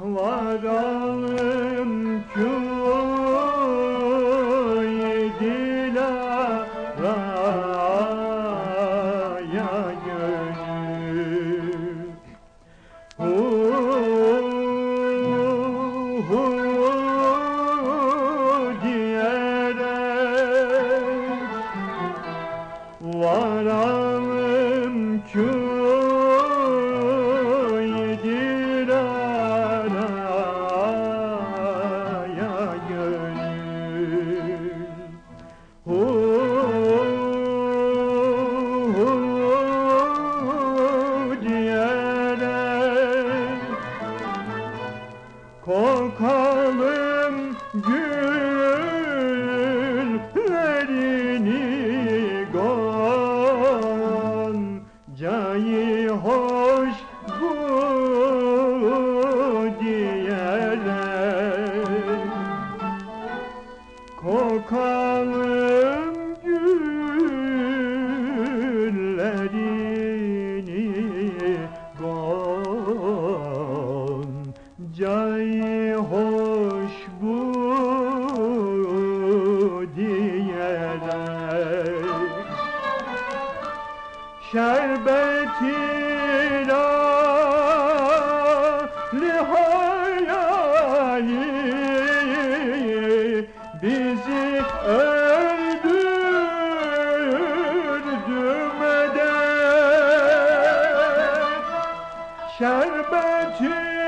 varalım köy dilara gönül. Hu hu diyerek Kokalım güllerini Goncayı hoş bu diyerek Goncayı hoş bu diyerek Şerbeti lali hayali bizi öldürdü medet Şerbeti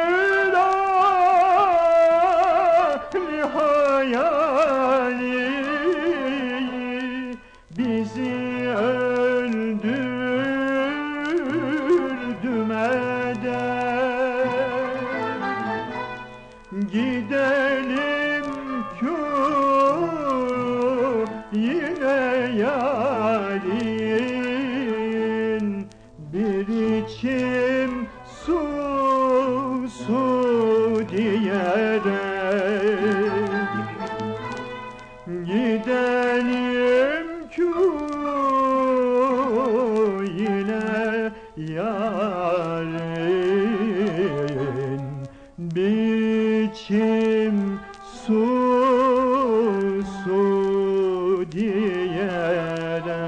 Gidelim yine yarın. Bir içim su su diyerek. Gidelim köyüne yarın içim su su diyerek